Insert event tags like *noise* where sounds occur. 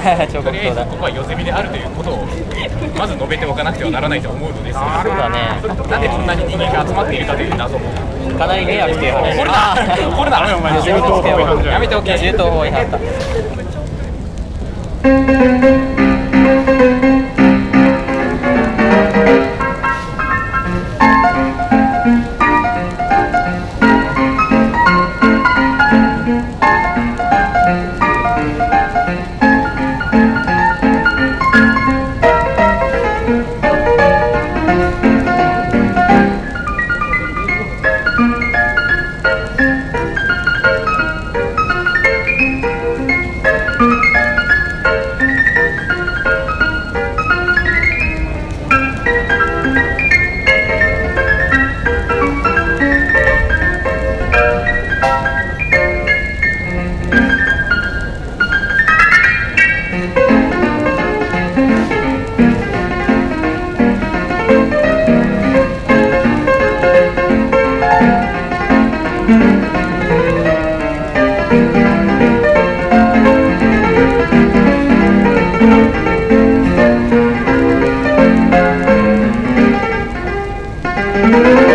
彫とりあえずここは夜ゼミであるということをまず述べておかなくてはならないと思うのですがそうだね。なんでこんなに人間が集まっているかという謎も。かなり迷惑っていう話 *laughs* これだ。これだ。お前銃刀法違反やめておけ。銃刀法違反だ「Música